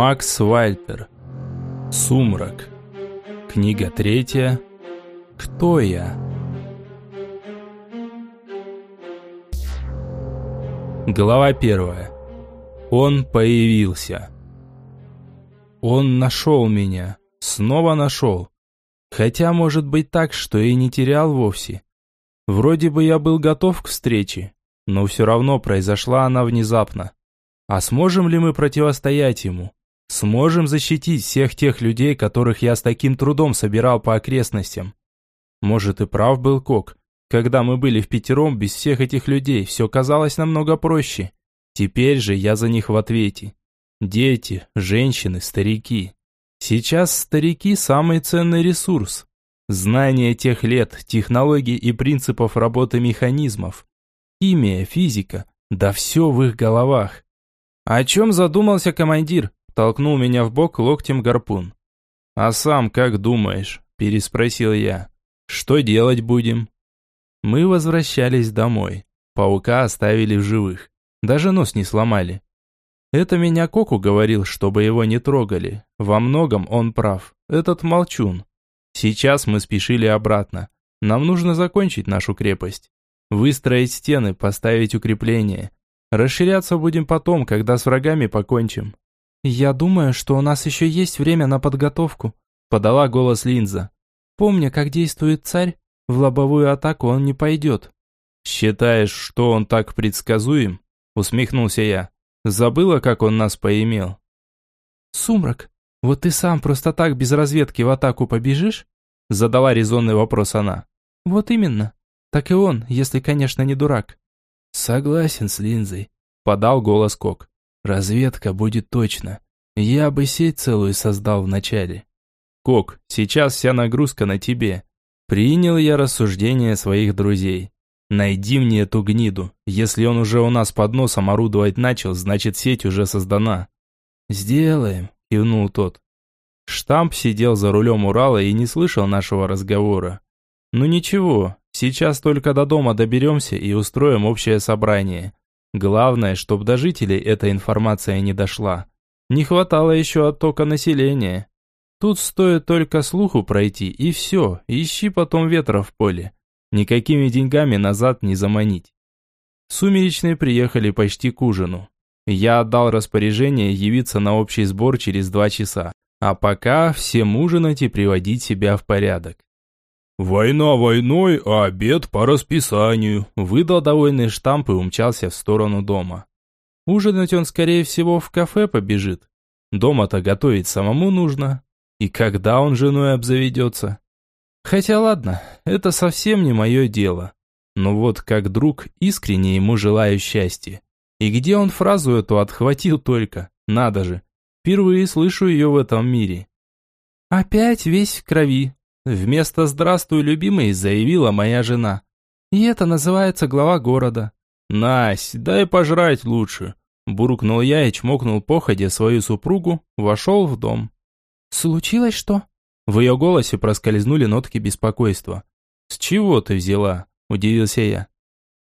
Макс Вальтер. Сумрак. Книга третья. Кто я? Глава первая. Он появился. Он нашел меня. Снова нашел. Хотя может быть так, что и не терял вовсе. Вроде бы я был готов к встрече, но все равно произошла она внезапно. А сможем ли мы противостоять ему? Сможем защитить всех тех людей, которых я с таким трудом собирал по окрестностям? Может и прав был Кок. Когда мы были в пятером, без всех этих людей, все казалось намного проще. Теперь же я за них в ответе. Дети, женщины, старики. Сейчас старики – самый ценный ресурс. Знание тех лет, технологий и принципов работы механизмов. Химия, физика, да все в их головах. «О чем задумался командир?» – толкнул меня в бок локтем гарпун. «А сам как думаешь?» – переспросил я. «Что делать будем?» Мы возвращались домой. Паука оставили в живых. Даже нос не сломали. Это меня Коку говорил, чтобы его не трогали. Во многом он прав. Этот молчун. Сейчас мы спешили обратно. Нам нужно закончить нашу крепость. Выстроить стены, поставить укрепления. Расширяться будем потом, когда с врагами покончим. Я думаю, что у нас еще есть время на подготовку, подала голос Линза. Помня, как действует царь, в лобовую атаку он не пойдет. Считаешь, что он так предсказуем? Усмехнулся я. Забыла, как он нас поимел. Сумрак, вот ты сам просто так без разведки в атаку побежишь? Задала резонный вопрос она. Вот именно. Так и он, если, конечно, не дурак. «Согласен с линзой», – подал голос Кок. «Разведка будет точно. Я бы сеть целую создал вначале». «Кок, сейчас вся нагрузка на тебе». Принял я рассуждения своих друзей. «Найди мне эту гниду. Если он уже у нас под носом орудовать начал, значит сеть уже создана». «Сделаем», – кивнул тот. Штамп сидел за рулем Урала и не слышал нашего разговора. «Ну ничего, Сейчас только до дома доберемся и устроим общее собрание. Главное, чтобы до жителей эта информация не дошла. Не хватало еще оттока населения. Тут стоит только слуху пройти, и все, ищи потом ветра в поле. Никакими деньгами назад не заманить. Сумеречные приехали почти к ужину. Я отдал распоряжение явиться на общий сбор через два часа. А пока всем ужинать и приводить себя в порядок. «Война войной, а обед по расписанию», выдал довольный штамп и умчался в сторону дома. Ужинать он, скорее всего, в кафе побежит. Дома-то готовить самому нужно. И когда он женой обзаведется? Хотя ладно, это совсем не мое дело. Но вот как друг искренне ему желаю счастья. И где он фразу эту отхватил только? Надо же. Впервые слышу ее в этом мире. Опять весь в крови, Вместо «здравствуй, любимый» заявила моя жена. И это называется глава города. «Насть, дай пожрать лучше», буркнул я и чмокнул походя свою супругу, вошел в дом. «Случилось что?» В ее голосе проскользнули нотки беспокойства. «С чего ты взяла?» – удивился я.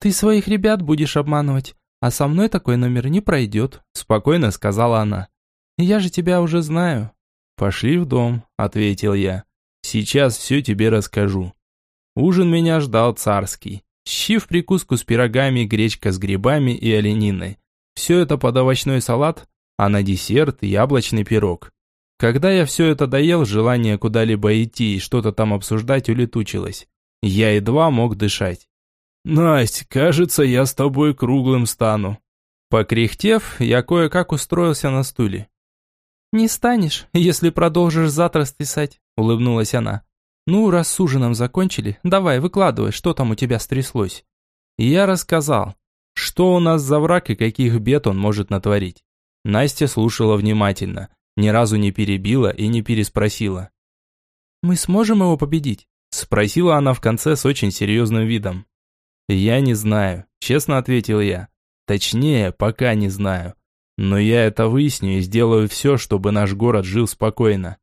«Ты своих ребят будешь обманывать, а со мной такой номер не пройдет», – спокойно сказала она. «Я же тебя уже знаю». «Пошли в дом», – ответил я. Сейчас все тебе расскажу. Ужин меня ждал царский. Щи в прикуску с пирогами, гречка с грибами и олениной. Все это под овощной салат, а на десерт яблочный пирог. Когда я все это доел, желание куда-либо идти и что-то там обсуждать улетучилось. Я едва мог дышать. «Насть, кажется, я с тобой круглым стану». Покряхтев, я кое-как устроился на стуле. «Не станешь, если продолжишь завтра стесать», – улыбнулась она. «Ну, раз с ужином закончили, давай, выкладывай, что там у тебя стряслось». Я рассказал, что у нас за враг и каких бед он может натворить. Настя слушала внимательно, ни разу не перебила и не переспросила. «Мы сможем его победить?» – спросила она в конце с очень серьезным видом. «Я не знаю», – честно ответил я. «Точнее, пока не знаю. Но я это выясню и сделаю все, чтобы наш город жил спокойно.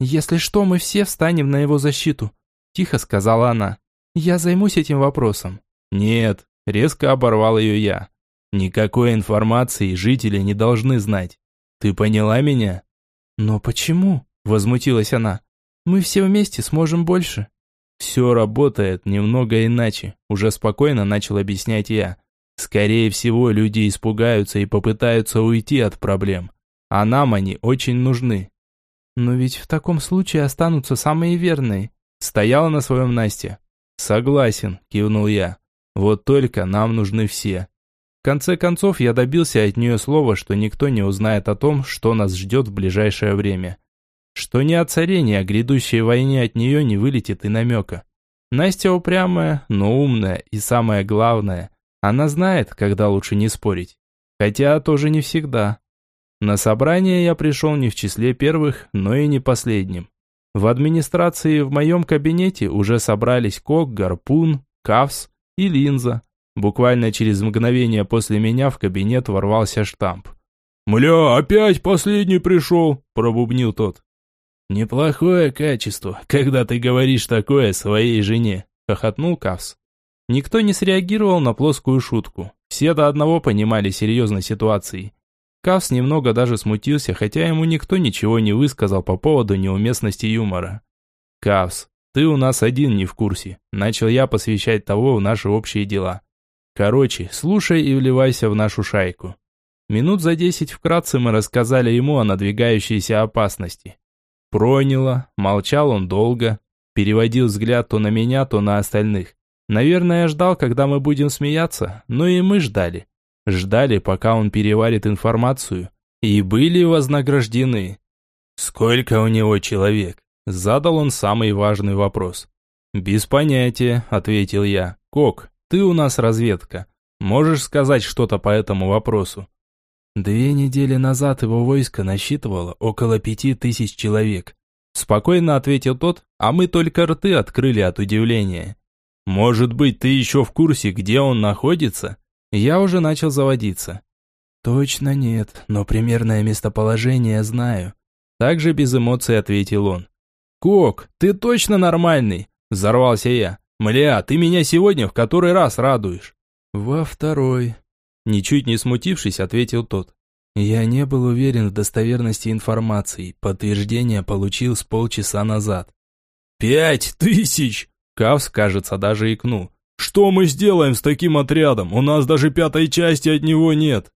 Если что, мы все встанем на его защиту, тихо сказала она. Я займусь этим вопросом. Нет, резко оборвал ее я. Никакой информации жители не должны знать. Ты поняла меня? «Но почему?» – возмутилась она. «Мы все вместе сможем больше». «Все работает немного иначе», – уже спокойно начал объяснять я. «Скорее всего, люди испугаются и попытаются уйти от проблем. А нам они очень нужны». «Но ведь в таком случае останутся самые верные», – стояла на своем Настя. «Согласен», – кивнул я. «Вот только нам нужны все. В конце концов, я добился от нее слова, что никто не узнает о том, что нас ждет в ближайшее время. Что ни о царе, ни о грядущей войне от нее не вылетит и намека. Настя упрямая, но умная, и самое главное, она знает, когда лучше не спорить. Хотя тоже не всегда. На собрание я пришел не в числе первых, но и не последним. В администрации в моем кабинете уже собрались Кок, Гарпун, Кавс и Линза. Буквально через мгновение после меня в кабинет ворвался штамп. «Мля, опять последний пришел!» – пробубнил тот. «Неплохое качество, когда ты говоришь такое своей жене», – хохотнул Кавс. Никто не среагировал на плоскую шутку. Все до одного понимали серьезность ситуации. Кавс немного даже смутился, хотя ему никто ничего не высказал по поводу неуместности юмора. «Кавс, ты у нас один не в курсе», – начал я посвящать того в наши общие дела. Короче, слушай и вливайся в нашу шайку. Минут за десять вкратце мы рассказали ему о надвигающейся опасности. Проняло, молчал он долго, переводил взгляд то на меня, то на остальных. Наверное, ждал, когда мы будем смеяться, но и мы ждали. Ждали, пока он переварит информацию, и были вознаграждены. «Сколько у него человек?» Задал он самый важный вопрос. «Без понятия», — ответил я. «Кок, ты у нас разведка. Можешь сказать что-то по этому вопросу?» Две недели назад его войско насчитывало около пяти тысяч человек. Спокойно ответил тот, а мы только рты открыли от удивления. «Может быть, ты еще в курсе, где он находится?» Я уже начал заводиться. «Точно нет, но примерное местоположение знаю». Также без эмоций ответил он. «Кок, ты точно нормальный?» Взорвался я. «Мля, ты меня сегодня в который раз радуешь?» «Во второй». Ничуть не смутившись, ответил тот. «Я не был уверен в достоверности информации. Подтверждение получил с полчаса назад». «Пять тысяч!» Кавс, кажется, даже икнул. «Что мы сделаем с таким отрядом? У нас даже пятой части от него нет!»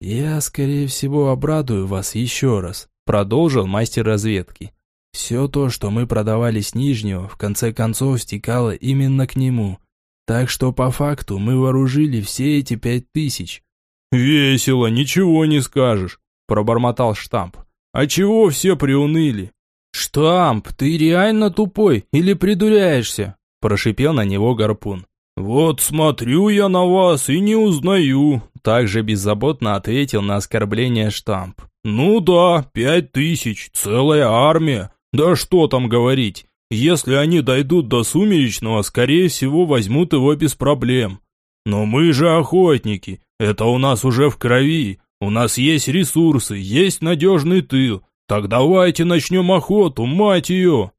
«Я, скорее всего, обрадую вас еще раз», продолжил мастер разведки. Все то, что мы продавали с Нижнего, в конце концов стекало именно к нему. Так что по факту мы вооружили все эти пять тысяч. «Весело, ничего не скажешь», – пробормотал штамп. «А чего все приуныли?» «Штамп, ты реально тупой или придуряешься?» – прошипел на него гарпун. «Вот смотрю я на вас и не узнаю», – также беззаботно ответил на оскорбление штамп. «Ну да, пять тысяч, целая армия. Да что там говорить, если они дойдут до Сумеречного, скорее всего возьмут его без проблем. Но мы же охотники, это у нас уже в крови, у нас есть ресурсы, есть надежный тыл. Так давайте начнем охоту, мать ее!»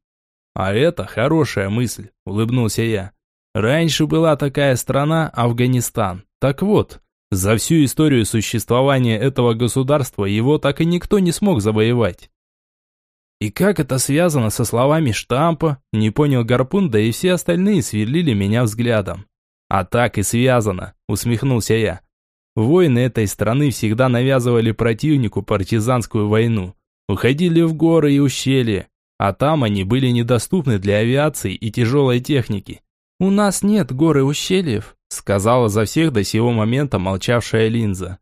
«А это хорошая мысль», – улыбнулся я. «Раньше была такая страна Афганистан. Так вот, за всю историю существования этого государства его так и никто не смог завоевать. И как это связано со словами штампа, не понял Гарпун, да и все остальные сверлили меня взглядом. А так и связано, усмехнулся я. Воины этой страны всегда навязывали противнику партизанскую войну. Уходили в горы и ущелья, а там они были недоступны для авиации и тяжелой техники. «У нас нет горы ущельев», сказала за всех до сего момента молчавшая линза.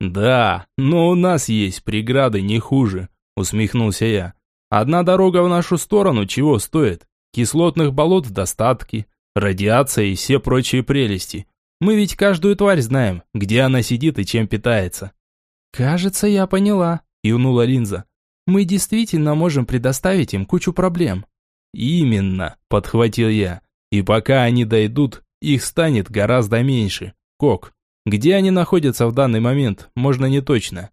«Да, но у нас есть преграды не хуже», усмехнулся я. Одна дорога в нашу сторону чего стоит? Кислотных болот в достатке, радиация и все прочие прелести. Мы ведь каждую тварь знаем, где она сидит и чем питается. Кажется, я поняла, кивнула Линза. Мы действительно можем предоставить им кучу проблем. Именно, подхватил я. И пока они дойдут, их станет гораздо меньше. Кок, где они находятся в данный момент, можно не точно.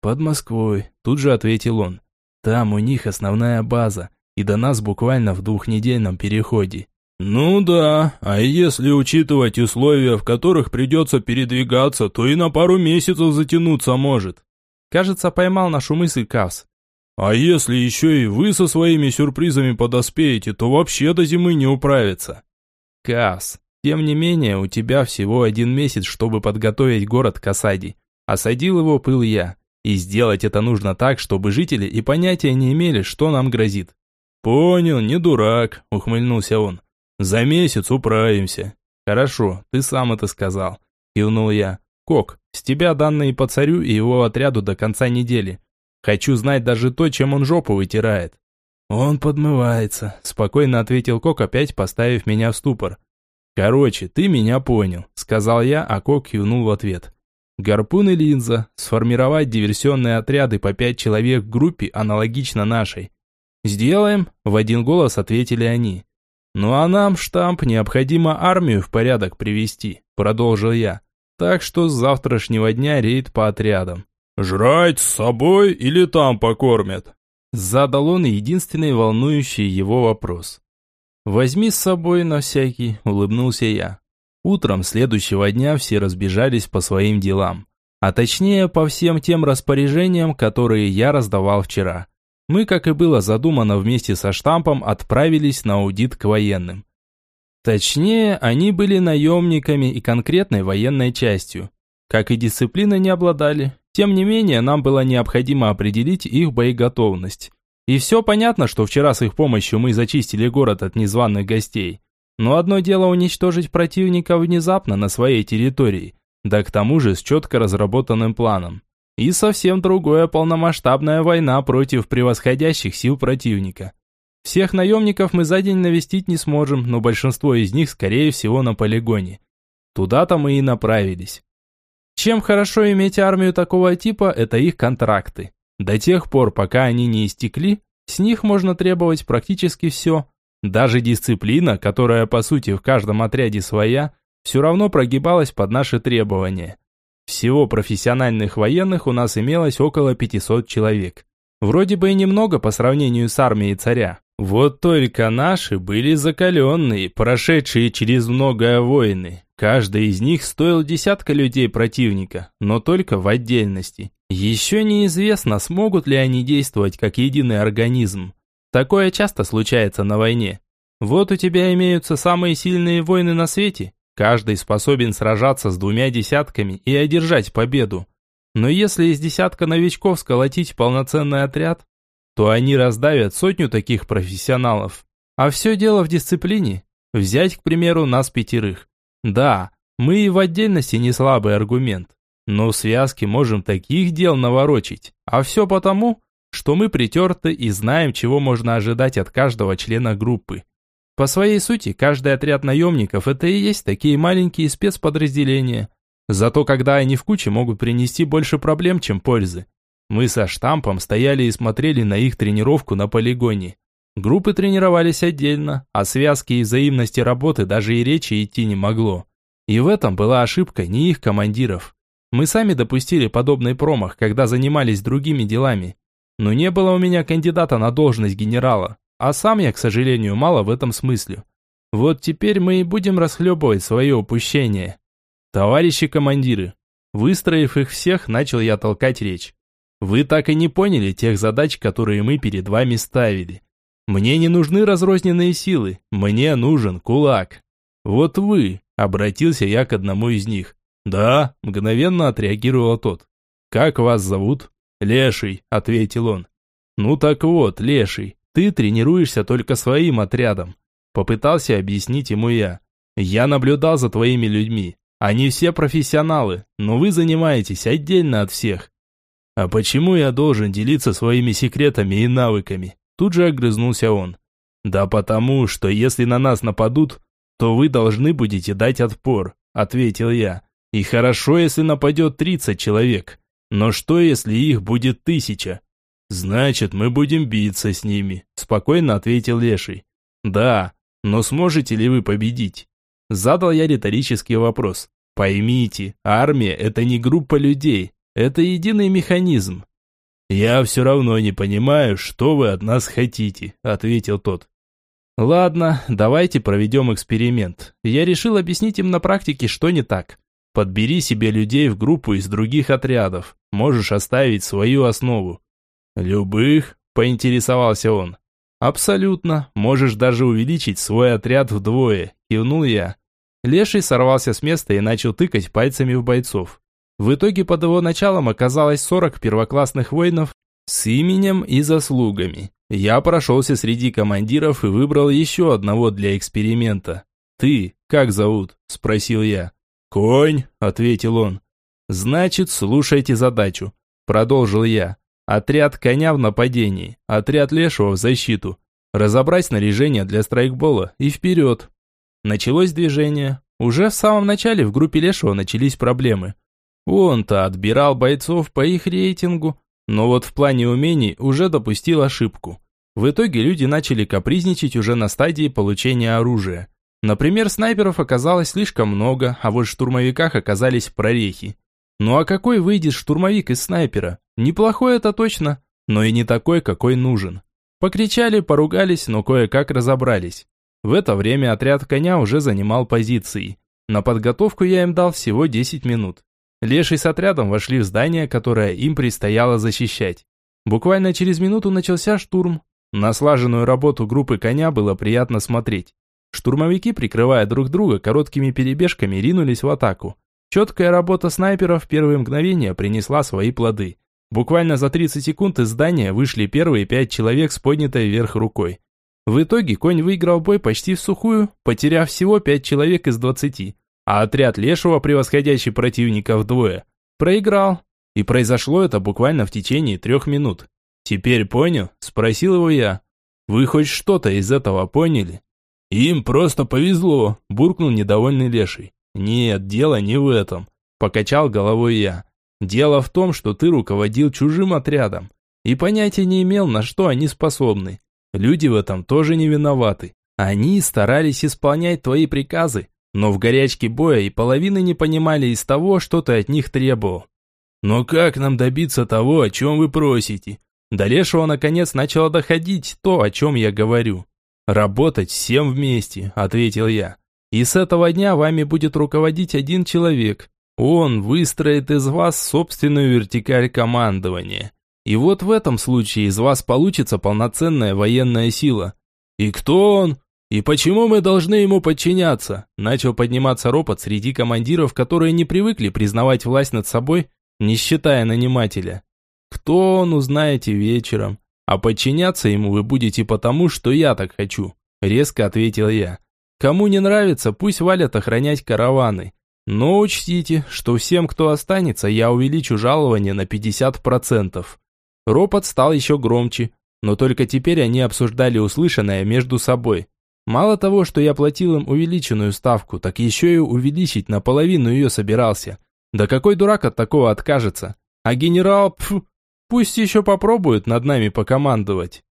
Под Москвой, тут же ответил он. Там у них основная база, и до нас буквально в двухнедельном переходе. Ну да, а если учитывать условия, в которых придется передвигаться, то и на пару месяцев затянуться может. Кажется, поймал нашу мысль Кавс. А если еще и вы со своими сюрпризами подоспеете, то вообще до зимы не управится. Кас, тем не менее, у тебя всего один месяц, чтобы подготовить город к осаде. Осадил его пыл я. И сделать это нужно так, чтобы жители и понятия не имели, что нам грозит. Понял, не дурак, ухмыльнулся он. За месяц управимся. Хорошо, ты сам это сказал. Кивнул я. Кок, с тебя данные по царю и его отряду до конца недели. Хочу знать даже то, чем он жопу вытирает. Он подмывается, спокойно ответил Кок, опять поставив меня в ступор. Короче, ты меня понял, сказал я, а Кок кивнул в ответ. Гарпун и линза, сформировать диверсионные отряды по пять человек в группе, аналогично нашей. «Сделаем», – в один голос ответили они. «Ну а нам, штамп, необходимо армию в порядок привести», – продолжил я. «Так что с завтрашнего дня рейд по отрядам». «Жрать с собой или там покормят?» Задал он единственный волнующий его вопрос. «Возьми с собой на всякий», – улыбнулся я. Утром следующего дня все разбежались по своим делам. А точнее, по всем тем распоряжениям, которые я раздавал вчера. Мы, как и было задумано вместе со штампом, отправились на аудит к военным. Точнее, они были наемниками и конкретной военной частью. Как и дисциплины не обладали. Тем не менее, нам было необходимо определить их боеготовность. И все понятно, что вчера с их помощью мы зачистили город от незваных гостей. Но одно дело уничтожить противника внезапно на своей территории, да к тому же с четко разработанным планом. И совсем другое полномасштабная война против превосходящих сил противника. Всех наемников мы за день навестить не сможем, но большинство из них, скорее всего, на полигоне. Туда-то мы и направились. Чем хорошо иметь армию такого типа, это их контракты. До тех пор, пока они не истекли, с них можно требовать практически все, даже дисциплина, которая по сути в каждом отряде своя, все равно прогибалась под наши требования. Всего профессиональных военных у нас имелось около 500 человек. Вроде бы и немного по сравнению с армией царя. Вот только наши были закаленные, прошедшие через многое войны. Каждый из них стоил десятка людей противника, но только в отдельности. Еще неизвестно, смогут ли они действовать как единый организм. Такое часто случается на войне. Вот у тебя имеются самые сильные воины на свете. Каждый способен сражаться с двумя десятками и одержать победу. Но если из десятка новичков сколотить полноценный отряд, то они раздавят сотню таких профессионалов. А все дело в дисциплине. Взять, к примеру, нас пятерых. Да, мы и в отдельности не слабый аргумент. Но в связке можем таких дел наворочить. А все потому, что мы притерты и знаем, чего можно ожидать от каждого члена группы. По своей сути, каждый отряд наемников – это и есть такие маленькие спецподразделения. Зато когда они в куче могут принести больше проблем, чем пользы. Мы со штампом стояли и смотрели на их тренировку на полигоне. Группы тренировались отдельно, а связки и взаимности работы даже и речи идти не могло. И в этом была ошибка не их командиров. Мы сами допустили подобный промах, когда занимались другими делами. Но не было у меня кандидата на должность генерала, а сам я, к сожалению, мало в этом смысле. Вот теперь мы и будем расхлебывать свое упущение. Товарищи командиры, выстроив их всех, начал я толкать речь. Вы так и не поняли тех задач, которые мы перед вами ставили. Мне не нужны разрозненные силы, мне нужен кулак. Вот вы, обратился я к одному из них. Да, мгновенно отреагировал тот. Как вас зовут? «Леший», — ответил он. «Ну так вот, Леший, ты тренируешься только своим отрядом», — попытался объяснить ему я. «Я наблюдал за твоими людьми. Они все профессионалы, но вы занимаетесь отдельно от всех». «А почему я должен делиться своими секретами и навыками?» Тут же огрызнулся он. «Да потому, что если на нас нападут, то вы должны будете дать отпор», — ответил я. «И хорошо, если нападет 30 человек. Но что, если их будет тысяча? Значит, мы будем биться с ними, спокойно ответил Леший. Да, но сможете ли вы победить? Задал я риторический вопрос. Поймите, армия – это не группа людей, это единый механизм. Я все равно не понимаю, что вы от нас хотите, ответил тот. Ладно, давайте проведем эксперимент. Я решил объяснить им на практике, что не так. Подбери себе людей в группу из других отрядов. Можешь оставить свою основу. Любых? Поинтересовался он. Абсолютно. Можешь даже увеличить свой отряд вдвое. Кивнул я. Леший сорвался с места и начал тыкать пальцами в бойцов. В итоге под его началом оказалось 40 первоклассных воинов с именем и заслугами. Я прошелся среди командиров и выбрал еще одного для эксперимента. «Ты, как зовут?» – спросил я. «Конь», – ответил он. «Значит, слушайте задачу», – продолжил я. Отряд коня в нападении, отряд лешего в защиту. Разобрать снаряжение для страйкбола и вперед. Началось движение. Уже в самом начале в группе лешего начались проблемы. Он-то отбирал бойцов по их рейтингу, но вот в плане умений уже допустил ошибку. В итоге люди начали капризничать уже на стадии получения оружия. Например, снайперов оказалось слишком много, а вот в штурмовиках оказались прорехи. Ну а какой выйдет штурмовик из снайпера? Неплохой это точно, но и не такой, какой нужен. Покричали, поругались, но кое-как разобрались. В это время отряд коня уже занимал позиции. На подготовку я им дал всего 10 минут. Леший с отрядом вошли в здание, которое им предстояло защищать. Буквально через минуту начался штурм. На слаженную работу группы коня было приятно смотреть. Штурмовики, прикрывая друг друга короткими перебежками, ринулись в атаку. Четкая работа снайперов в первые мгновения принесла свои плоды. Буквально за 30 секунд из здания вышли первые пять человек с поднятой вверх рукой. В итоге конь выиграл бой почти в сухую, потеряв всего 5 человек из 20, а отряд Лешего, превосходящий противника вдвое, проиграл. И произошло это буквально в течение трех минут. «Теперь понял?» – спросил его я. «Вы хоть что-то из этого поняли?» «Им просто повезло», – буркнул недовольный Леший. «Нет, дело не в этом», – покачал головой я. «Дело в том, что ты руководил чужим отрядом и понятия не имел, на что они способны. Люди в этом тоже не виноваты. Они старались исполнять твои приказы, но в горячке боя и половины не понимали из того, что ты от них требовал. Но как нам добиться того, о чем вы просите? До Лешего наконец начало доходить то, о чем я говорю. «Работать всем вместе», – ответил я. И с этого дня вами будет руководить один человек. Он выстроит из вас собственную вертикаль командования. И вот в этом случае из вас получится полноценная военная сила. И кто он? И почему мы должны ему подчиняться? Начал подниматься ропот среди командиров, которые не привыкли признавать власть над собой, не считая нанимателя. Кто он, узнаете вечером. А подчиняться ему вы будете потому, что я так хочу, резко ответил я. Кому не нравится, пусть валят охранять караваны. Но учтите, что всем, кто останется, я увеличу жалование на 50%. Ропот стал еще громче, но только теперь они обсуждали услышанное между собой. Мало того, что я платил им увеличенную ставку, так еще и увеличить наполовину ее собирался. Да какой дурак от такого откажется? А генерал, пф, пусть еще попробует над нами покомандовать.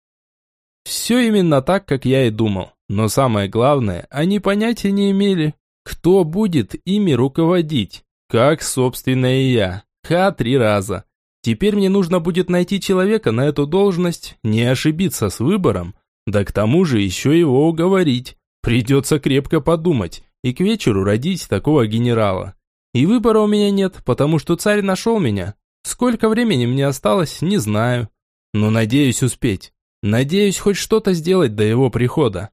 Все именно так, как я и думал. Но самое главное, они понятия не имели, кто будет ими руководить. Как, собственно, и я. Ха, три раза. Теперь мне нужно будет найти человека на эту должность, не ошибиться с выбором, да к тому же еще его уговорить. Придется крепко подумать и к вечеру родить такого генерала. И выбора у меня нет, потому что царь нашел меня. Сколько времени мне осталось, не знаю. Но надеюсь успеть. Надеюсь хоть что-то сделать до его прихода.